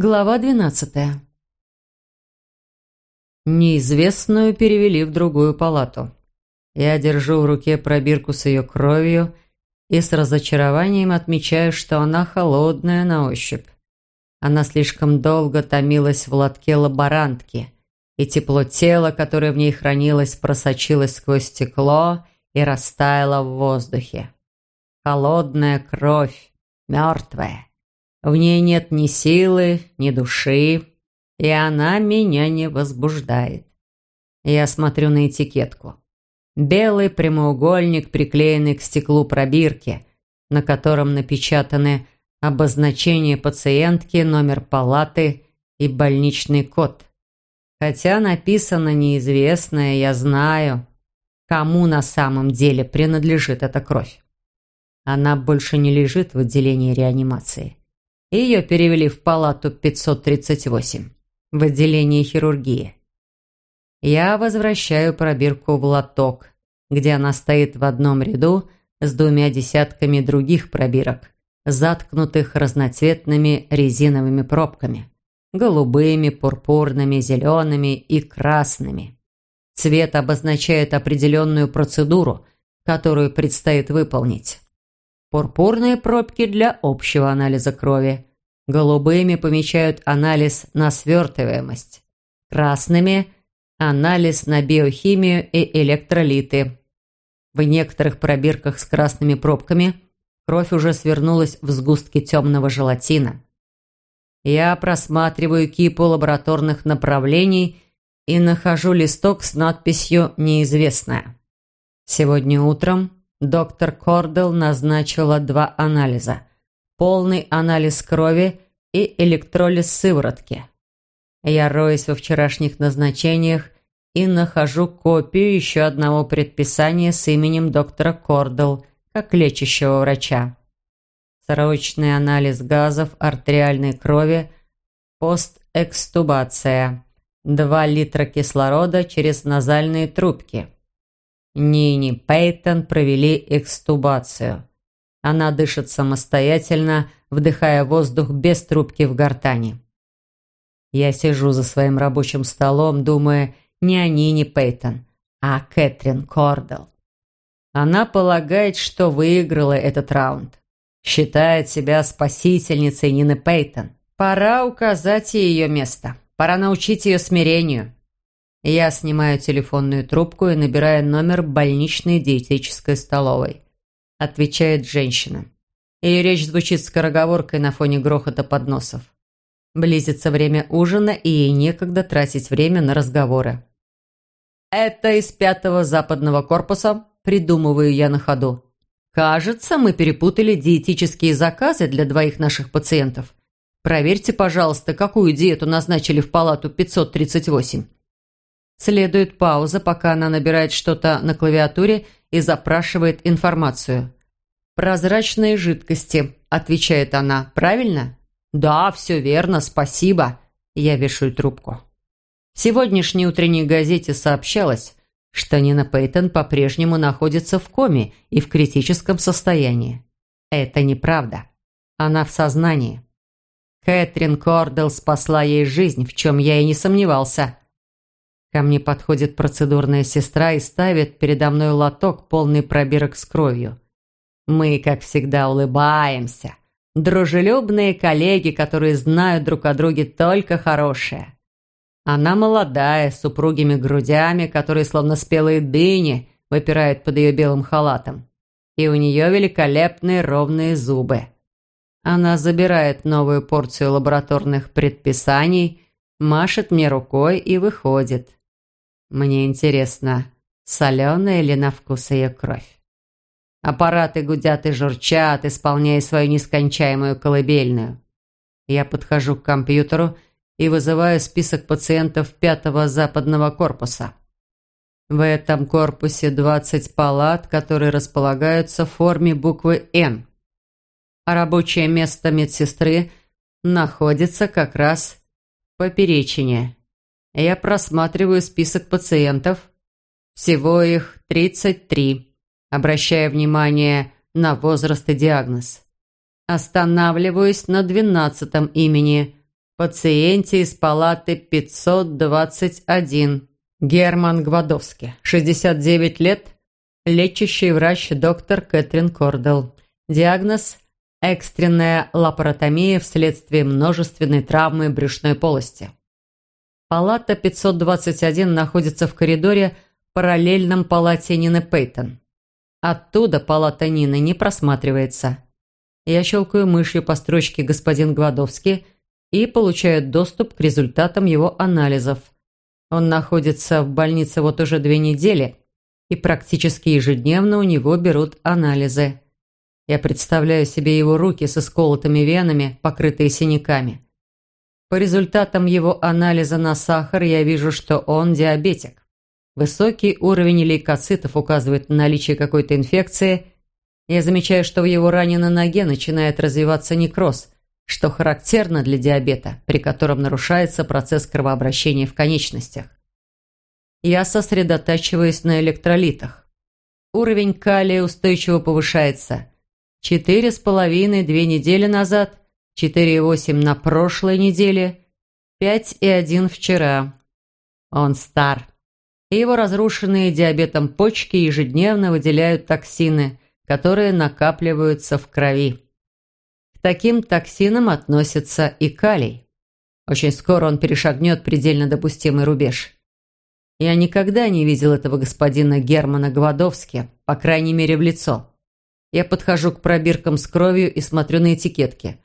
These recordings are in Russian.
Глава двенадцатая. Неизвестную перевели в другую палату. Я держу в руке пробирку с ее кровью и с разочарованием отмечаю, что она холодная на ощупь. Она слишком долго томилась в лотке лаборантки, и тепло тела, которое в ней хранилось, просочилось сквозь стекло и растаяло в воздухе. Холодная кровь, мертвая. В ней нет ни силы, ни души, и она меня не возбуждает. Я смотрю на этикетку. Белый прямоугольник, приклеенный к стеклу пробирки, на котором напечатаны обозначение пациентки, номер палаты и больничный код. Хотя написано неизвестное, я знаю, кому на самом деле принадлежит эта кровь. Она больше не лежит в отделении реанимации. Ее перевели в палату 538 в отделении хирургии. Я возвращаю пробирку в лоток, где она стоит в одном ряду с двумя десятками других пробирок, заткнутых разноцветными резиновыми пробками – голубыми, пурпурными, зелеными и красными. Цвет обозначает определенную процедуру, которую предстоит выполнить. Пурпурные пробки для общего анализа крови. Голубыми помечают анализ на свертываемость. Красными – анализ на биохимию и электролиты. В некоторых пробирках с красными пробками кровь уже свернулась в сгустки темного желатина. Я просматриваю кипу лабораторных направлений и нахожу листок с надписью «Неизвестная». Сегодня утром доктор Кордел назначила два анализа. Полный анализ крови и электролиз сыворотки. Я роюсь во вчерашних назначениях и нахожу копию еще одного предписания с именем доктора Кордел, как лечащего врача. Срочный анализ газов артериальной крови, постэкстубация. 2 литра кислорода через назальные трубки. Нини Пейтон провели экстубацию. Она дышит самостоятельно, вдыхая воздух без трубки в гортани. Я сижу за своим рабочим столом, думая не о Нине Пейтон, а о Кэтрин Кордел. Она полагает, что выиграла этот раунд. Считает себя спасительницей Нины Пейтон. Пора указать ей ее место. Пора научить ее смирению. Я снимаю телефонную трубку и набираю номер больничной диетической столовой. Отвечает женщина. Ее речь звучит скороговоркой на фоне грохота подносов. Близится время ужина, и ей некогда тратить время на разговоры. «Это из пятого западного корпуса», придумываю я на ходу. «Кажется, мы перепутали диетические заказы для двоих наших пациентов. Проверьте, пожалуйста, какую диету назначили в палату 538». Следует пауза, пока она набирает что-то на клавиатуре и запрашивает информацию. «Прозрачные жидкости», – отвечает она. «Правильно?» «Да, все верно, спасибо». Я вешаю трубку. В сегодняшней утренней газете сообщалось, что Нина Пейтон по-прежнему находится в коме и в критическом состоянии. Это неправда. Она в сознании. Кэтрин Кордел спасла ей жизнь, в чем я и не сомневался. Ко мне подходит процедурная сестра и ставит передо мной лоток, полный пробирок с кровью. Мы, как всегда, улыбаемся. Дружелюбные коллеги, которые знают друг о друге только хорошее. Она молодая, с упругими грудями, которые, словно спелые дыни, выпирают под ее белым халатом. И у нее великолепные ровные зубы. Она забирает новую порцию лабораторных предписаний, машет мне рукой и выходит. Мне интересно, соленая ли на вкус ее кровь. Аппараты гудят и журчат, исполняя свою нескончаемую колыбельную. Я подхожу к компьютеру и вызываю список пациентов пятого западного корпуса. В этом корпусе 20 палат, которые располагаются в форме буквы «Н». А рабочее место медсестры находится как раз поперечине. Я просматриваю список пациентов. Всего их 33, обращая внимание на возраст и диагноз. Останавливаюсь на двенадцатом имени Пациенте из палаты 521. Герман Гвадовский, 69 лет, лечащий врач доктор Кэтрин Кордел. Диагноз – экстренная лапаротомия вследствие множественной травмы брюшной полости. Палата 521 находится в коридоре, параллельном палате Нины Пейтон. Оттуда палата Нины не просматривается. Я щелкаю мышью по строчке «Господин Гвадовский» и получаю доступ к результатам его анализов. Он находится в больнице вот уже две недели, и практически ежедневно у него берут анализы. Я представляю себе его руки со сколотыми венами, покрытые синяками. По результатам его анализа на сахар я вижу, что он диабетик. Высокий уровень лейкоцитов указывает на наличие какой-то инфекции. Я замечаю, что в его ране на ноге начинает развиваться некроз, что характерно для диабета, при котором нарушается процесс кровообращения в конечностях. Я сосредотачиваюсь на электролитах. Уровень калия устойчиво повышается. Четыре с половиной две недели назад, четыре и восемь на прошлой неделе, пять и один вчера. Он стар и его разрушенные диабетом почки ежедневно выделяют токсины, которые накапливаются в крови. К таким токсинам относится и калий. Очень скоро он перешагнет предельно допустимый рубеж. Я никогда не видел этого господина Германа Гвадовски, по крайней мере в лицо. Я подхожу к пробиркам с кровью и смотрю на этикетки.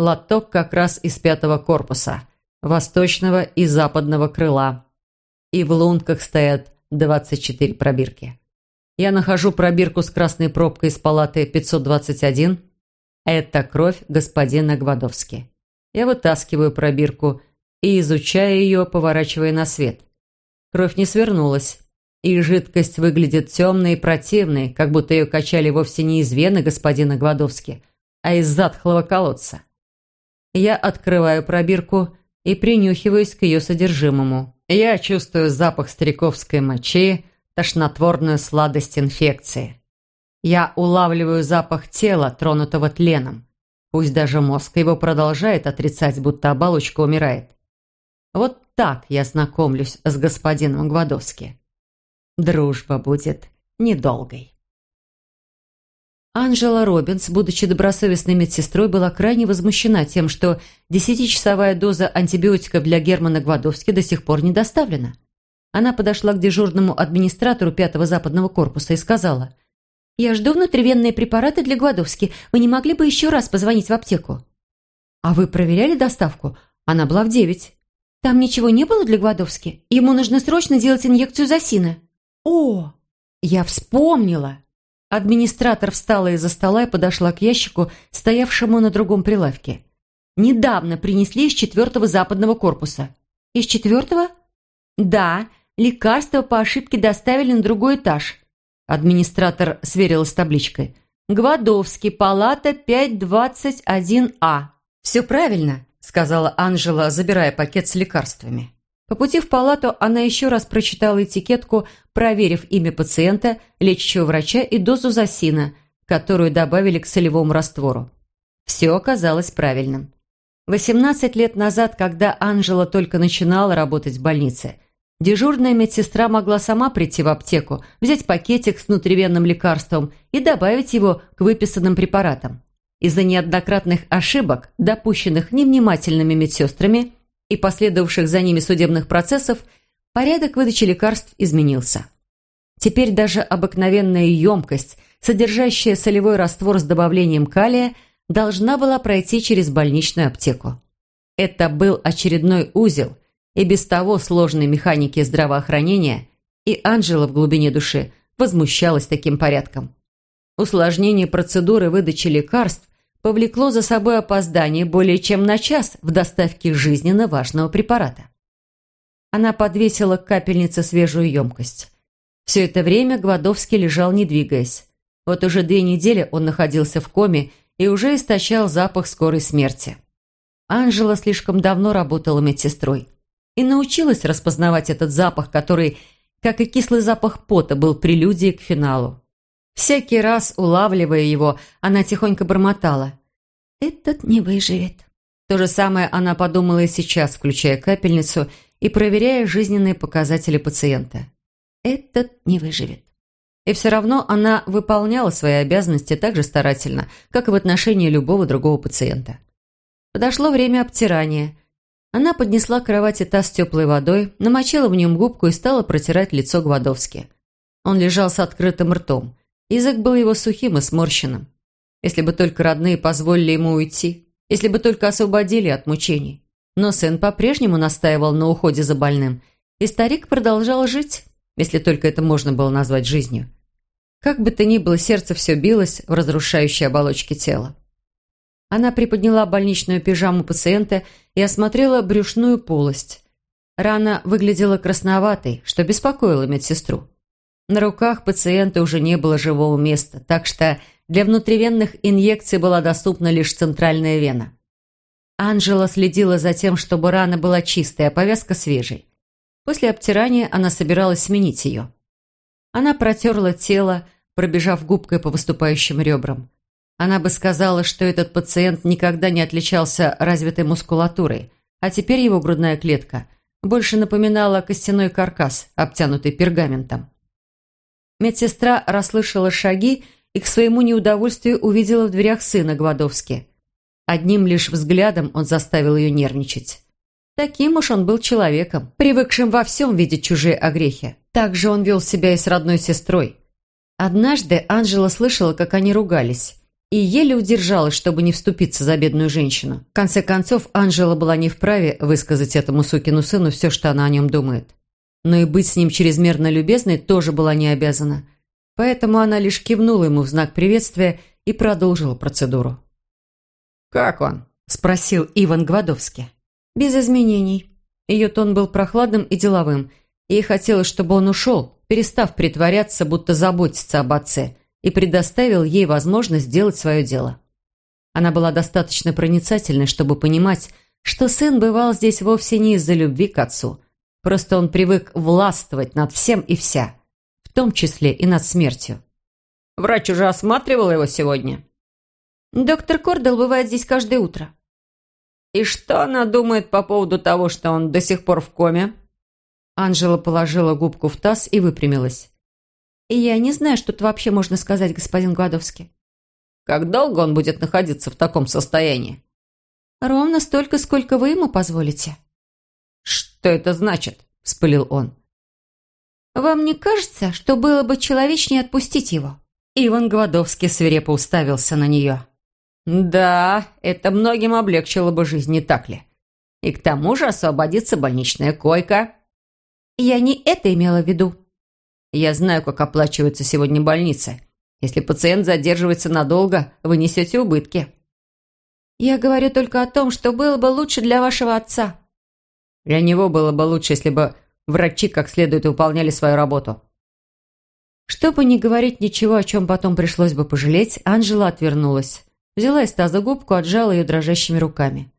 Лоток как раз из пятого корпуса, восточного и западного крыла и в лунках стоят 24 пробирки. Я нахожу пробирку с красной пробкой из палаты 521. Это кровь господина Гвадовски. Я вытаскиваю пробирку и изучаю ее, поворачивая на свет. Кровь не свернулась, и жидкость выглядит темной и противной, как будто ее качали вовсе не из вены господина Гвадовски, а из затхлого колодца. Я открываю пробирку и принюхиваюсь к ее содержимому. Я чувствую запах стариковской мочи, тошнотворную сладость инфекции. Я улавливаю запах тела, тронутого тленом. Пусть даже мозг его продолжает отрицать, будто оболочка умирает. Вот так я знакомлюсь с господином Гвадовски. Дружба будет недолгой. Анжела Робинс, будучи добросовестной медсестрой, была крайне возмущена тем, что десятичасовая доза антибиотиков для Германа Гвадовски до сих пор не доставлена. Она подошла к дежурному администратору пятого западного корпуса и сказала, «Я жду внутривенные препараты для Гвадовски. Вы не могли бы еще раз позвонить в аптеку?» «А вы проверяли доставку? Она была в девять». «Там ничего не было для Гвадовски? Ему нужно срочно делать инъекцию Засина». «О, я вспомнила!» Администратор встала из-за стола и подошла к ящику, стоявшему на другом прилавке. «Недавно принесли из четвертого западного корпуса». «Из четвертого?» «Да, лекарства по ошибке доставили на другой этаж». Администратор сверила с табличкой. «Гвадовский, палата 521А». «Все правильно», — сказала Анжела, забирая пакет с лекарствами. По пути в палату она еще раз прочитала этикетку, проверив имя пациента, лечащего врача и дозу засина, которую добавили к солевому раствору. Все оказалось правильным. 18 лет назад, когда Анжела только начинала работать в больнице, дежурная медсестра могла сама прийти в аптеку, взять пакетик с внутривенным лекарством и добавить его к выписанным препаратам. Из-за неоднократных ошибок, допущенных невнимательными медсестрами, и последовавших за ними судебных процессов, порядок выдачи лекарств изменился. Теперь даже обыкновенная емкость, содержащая солевой раствор с добавлением калия, должна была пройти через больничную аптеку. Это был очередной узел и без того сложной механики здравоохранения, и Анжела в глубине души возмущалась таким порядком. Усложнение процедуры выдачи лекарств повлекло за собой опоздание более чем на час в доставке жизненно важного препарата. Она подвесила к капельнице свежую емкость. Все это время Гвадовский лежал, не двигаясь. Вот уже две недели он находился в коме и уже истощал запах скорой смерти. Анжела слишком давно работала медсестрой и научилась распознавать этот запах, который, как и кислый запах пота, был прелюдией к финалу. Всякий раз, улавливая его, она тихонько бормотала. «Этот не выживет. То же самое она подумала и сейчас, включая капельницу и проверяя жизненные показатели пациента. Этот не выживет. И все равно она выполняла свои обязанности так же старательно, как и в отношении любого другого пациента. Подошло время обтирания. Она поднесла к кровати таз с теплой водой, намочила в нем губку и стала протирать лицо Гвадовски. Он лежал с открытым ртом. Язык был его сухим и сморщенным. Если бы только родные позволили ему уйти, если бы только освободили от мучений. Но сын по-прежнему настаивал на уходе за больным, и старик продолжал жить, если только это можно было назвать жизнью. Как бы то ни было, сердце все билось в разрушающей оболочке тела. Она приподняла больничную пижаму пациента и осмотрела брюшную полость. Рана выглядела красноватой, что беспокоило медсестру. На руках пациента уже не было живого места, так что для внутривенных инъекций была доступна лишь центральная вена. Анжела следила за тем, чтобы рана была чистая, а повязка свежей. После обтирания она собиралась сменить ее. Она протерла тело, пробежав губкой по выступающим ребрам. Она бы сказала, что этот пациент никогда не отличался развитой мускулатурой, а теперь его грудная клетка больше напоминала костяной каркас, обтянутый пергаментом. Медсестра расслышала шаги и к своему неудовольствию увидела в дверях сына Гвадовски. Одним лишь взглядом он заставил ее нервничать. Таким уж он был человеком, привыкшим во всем видеть чужие огрехи. Так же он вел себя и с родной сестрой. Однажды Анжела слышала, как они ругались, и еле удержалась, чтобы не вступиться за бедную женщину. В конце концов, Анжела была не вправе высказать этому сукину сыну все, что она о нем думает. Но и быть с ним чрезмерно любезной тоже была не обязана. Поэтому она лишь кивнула ему в знак приветствия и продолжила процедуру. «Как он?» – спросил Иван Гвадовский. «Без изменений». Ее тон был прохладным и деловым. Ей хотелось, чтобы он ушел, перестав притворяться, будто заботится об отце, и предоставил ей возможность сделать свое дело. Она была достаточно проницательной, чтобы понимать, что сын бывал здесь вовсе не из-за любви к отцу. Просто он привык властвовать над всем и вся, в том числе и над смертью. «Врач уже осматривал его сегодня?» «Доктор Кордел бывает здесь каждое утро». «И что она думает по поводу того, что он до сих пор в коме?» Анжела положила губку в таз и выпрямилась. И «Я не знаю, что тут вообще можно сказать, господин Гладовский». «Как долго он будет находиться в таком состоянии?» «Ровно столько, сколько вы ему позволите». «Что это значит?» – вспылил он. «Вам не кажется, что было бы человечнее отпустить его?» Иван Гладовский свирепо уставился на нее. «Да, это многим облегчило бы жизнь, не так ли? И к тому же освободится больничная койка». «Я не это имела в виду». «Я знаю, как оплачивается сегодня больница. Если пациент задерживается надолго, вы несете убытки». «Я говорю только о том, что было бы лучше для вашего отца». «Для него было бы лучше, если бы врачи как следует выполняли свою работу». Чтобы не говорить ничего, о чем потом пришлось бы пожалеть, Анжела отвернулась. Взяла из таза губку, отжала ее дрожащими руками.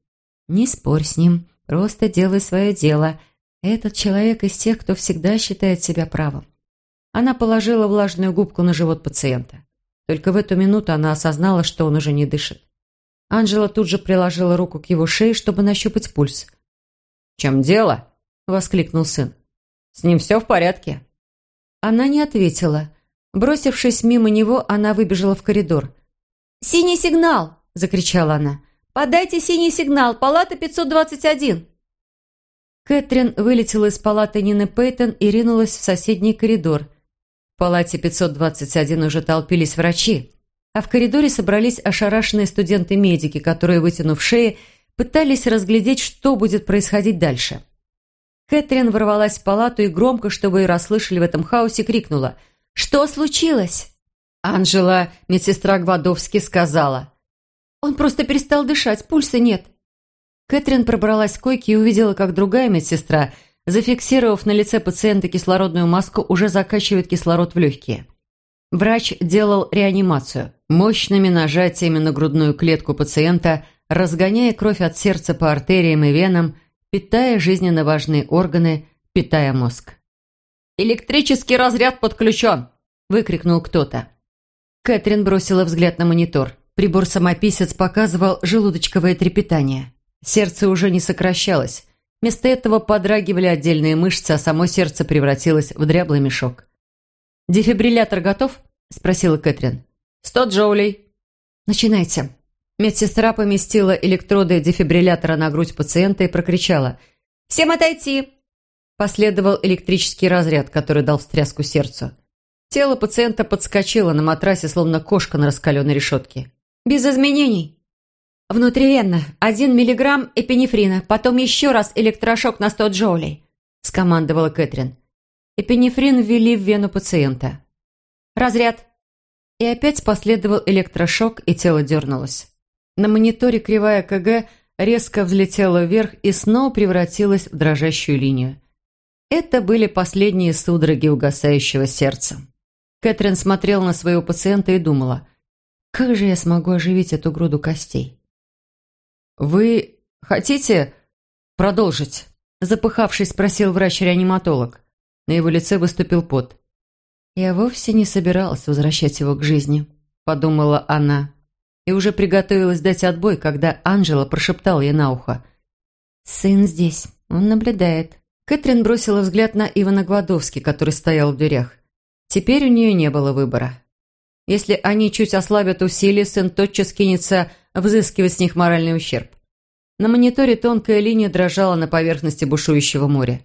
«Не спорь с ним, просто делай свое дело. Этот человек из тех, кто всегда считает себя правым». Она положила влажную губку на живот пациента. Только в эту минуту она осознала, что он уже не дышит. Анжела тут же приложила руку к его шее, чтобы нащупать пульс. «В чем дело?» – воскликнул сын. «С ним все в порядке?» Она не ответила. Бросившись мимо него, она выбежала в коридор. «Синий сигнал!» – закричала она. «Подайте синий сигнал! Палата 521!» Кэтрин вылетела из палаты Нины Пейтон и ринулась в соседний коридор. В палате 521 уже толпились врачи, а в коридоре собрались ошарашенные студенты-медики, которые, вытянув шеи, пытались разглядеть, что будет происходить дальше. Кэтрин ворвалась в палату и громко, чтобы ее расслышали в этом хаосе, крикнула «Что случилось?» Анжела, медсестра Гвадовски, сказала «Он просто перестал дышать, пульса нет». Кэтрин пробралась к койке и увидела, как другая медсестра, зафиксировав на лице пациента кислородную маску, уже закачивает кислород в легкие. Врач делал реанимацию, мощными нажатиями на грудную клетку пациента, разгоняя кровь от сердца по артериям и венам, питая жизненно важные органы, питая мозг. «Электрический разряд подключен!» – выкрикнул кто-то. Кэтрин бросила взгляд на монитор. Прибор-самописец показывал желудочковое трепетание. Сердце уже не сокращалось. Вместо этого подрагивали отдельные мышцы, а само сердце превратилось в дряблый мешок. «Дефибриллятор готов?» – спросила Кэтрин. «Сто джоулей». «Начинайте». Медсестра поместила электроды дефибриллятора на грудь пациента и прокричала. «Всем отойти!» Последовал электрический разряд, который дал встряску сердцу. Тело пациента подскочило на матрасе, словно кошка на раскаленной решетке. «Без изменений!» «Внутривенно. Один миллиграмм эпинефрина, потом еще раз электрошок на 100 джоулей», – скомандовала Кэтрин. Эпинефрин ввели в вену пациента. «Разряд». И опять последовал электрошок, и тело дернулось. На мониторе кривая КГ резко взлетела вверх и снова превратилась в дрожащую линию. Это были последние судороги угасающего сердца. Кэтрин смотрела на своего пациента и думала, «Как же я смогу оживить эту груду костей?» «Вы хотите продолжить?» Запыхавшись, спросил врач-реаниматолог. На его лице выступил пот. «Я вовсе не собиралась возвращать его к жизни», – подумала она. И уже приготовилась дать отбой, когда Анжела прошептала ей на ухо. «Сын здесь, он наблюдает». Кэтрин бросила взгляд на Ивана Гвадовски, который стоял в дверях. Теперь у нее не было выбора. Если они чуть ослабят усилия, сын тотчас кинется взыскивать с них моральный ущерб. На мониторе тонкая линия дрожала на поверхности бушующего моря.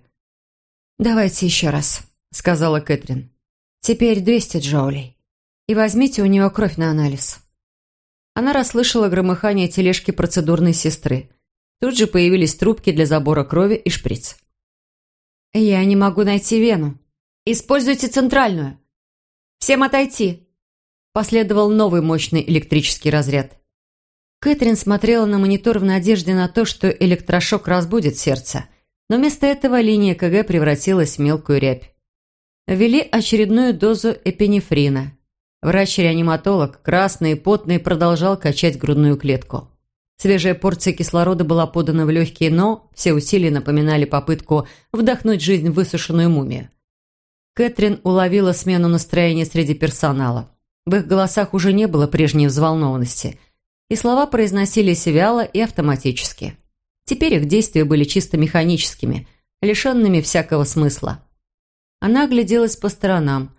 «Давайте еще раз», — сказала Кэтрин. «Теперь 200 джоулей. И возьмите у него кровь на анализ». Она расслышала громыхание тележки процедурной сестры. Тут же появились трубки для забора крови и шприц. «Я не могу найти вену. Используйте центральную. Всем отойти!» Последовал новый мощный электрический разряд. Кэтрин смотрела на монитор в надежде на то, что электрошок разбудит сердце, но вместо этого линия КГ превратилась в мелкую рябь. Ввели очередную дозу эпинефрина. Врач-реаниматолог, красный и потный, продолжал качать грудную клетку. Свежая порция кислорода была подана в легкие, но все усилия напоминали попытку вдохнуть жизнь в высушенную мумию. Кэтрин уловила смену настроения среди персонала. В их голосах уже не было прежней взволнованности, и слова произносились вяло и автоматически. Теперь их действия были чисто механическими, лишенными всякого смысла. Она огляделась по сторонам,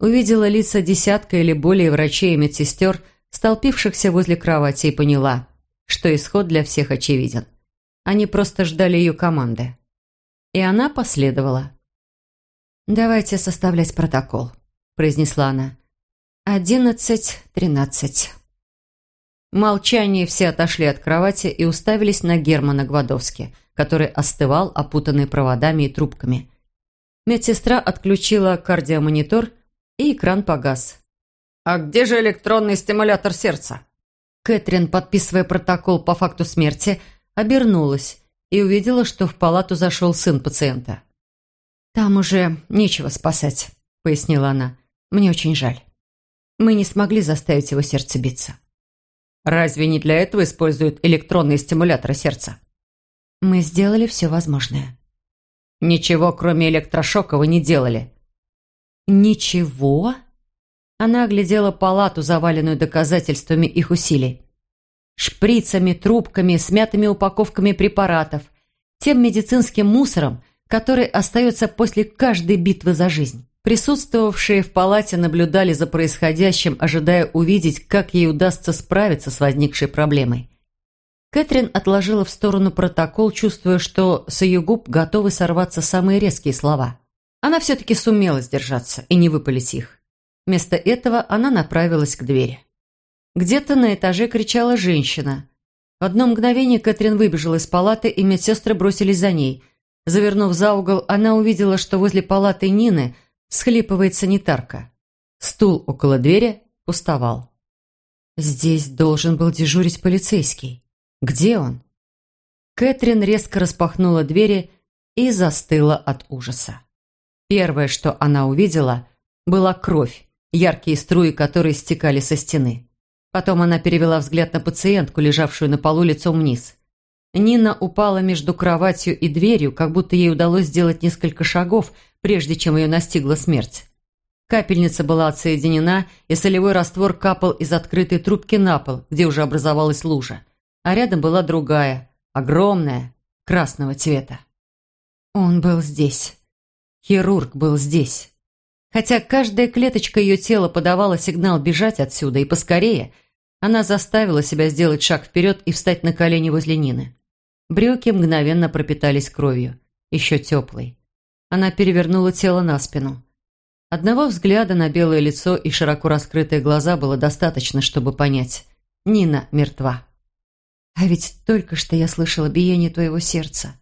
увидела лица десятка или более врачей и медсестер, столпившихся возле кровати, и поняла, что исход для всех очевиден. Они просто ждали ее команды. И она последовала. «Давайте составлять протокол», – произнесла она. Одиннадцать, тринадцать. В молчании все отошли от кровати и уставились на Германа Гвадовски, который остывал, опутанный проводами и трубками. Медсестра отключила кардиомонитор, и экран погас. «А где же электронный стимулятор сердца?» Кэтрин, подписывая протокол по факту смерти, обернулась и увидела, что в палату зашел сын пациента. «Там уже нечего спасать», — пояснила она. «Мне очень жаль». Мы не смогли заставить его сердце биться. Разве не для этого используют электронные стимуляторы сердца? Мы сделали все возможное. Ничего, кроме электрошока, вы не делали. Ничего? Она оглядела палату, заваленную доказательствами их усилий. Шприцами, трубками, смятыми упаковками препаратов, тем медицинским мусором, который остается после каждой битвы за жизнь. Присутствовавшие в палате наблюдали за происходящим, ожидая увидеть, как ей удастся справиться с возникшей проблемой. Кэтрин отложила в сторону протокол, чувствуя, что с ее губ готовы сорваться самые резкие слова. Она все-таки сумела сдержаться и не выпалить их. Вместо этого она направилась к двери. Где-то на этаже кричала женщина. В одно мгновение Кэтрин выбежала из палаты, и медсестры бросились за ней. Завернув за угол, она увидела, что возле палаты Нины – Схлипывает санитарка. Стул около двери пустовал. Здесь должен был дежурить полицейский. Где он? Кэтрин резко распахнула двери и застыла от ужаса. Первое, что она увидела, была кровь, яркие струи которой стекали со стены. Потом она перевела взгляд на пациентку, лежавшую на полу лицом вниз. Нина упала между кроватью и дверью, как будто ей удалось сделать несколько шагов, прежде чем ее настигла смерть. Капельница была отсоединена, и солевой раствор капал из открытой трубки на пол, где уже образовалась лужа. А рядом была другая, огромная, красного цвета. Он был здесь. Хирург был здесь. Хотя каждая клеточка ее тела подавала сигнал бежать отсюда и поскорее, она заставила себя сделать шаг вперед и встать на колени возле Нины. Брюки мгновенно пропитались кровью, еще теплой. Она перевернула тело на спину. Одного взгляда на белое лицо и широко раскрытые глаза было достаточно, чтобы понять. Нина мертва. А ведь только что я слышала биение твоего сердца.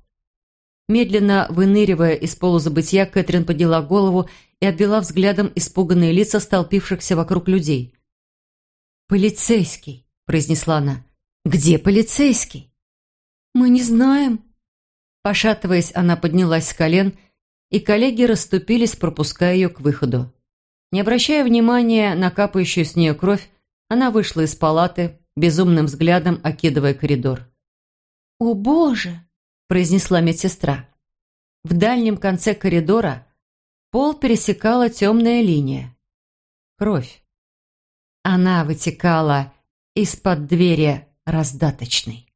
Медленно выныривая из полузабытия, Кэтрин подняла голову и обвела взглядом испуганные лица столпившихся вокруг людей. «Полицейский», — произнесла она. «Где полицейский?» «Мы не знаем». Пошатываясь, она поднялась с колен и коллеги расступились, пропуская ее к выходу. Не обращая внимания на капающую с нее кровь, она вышла из палаты, безумным взглядом окидывая коридор. «О, Боже!» – произнесла медсестра. В дальнем конце коридора пол пересекала темная линия. Кровь. Она вытекала из-под двери раздаточной.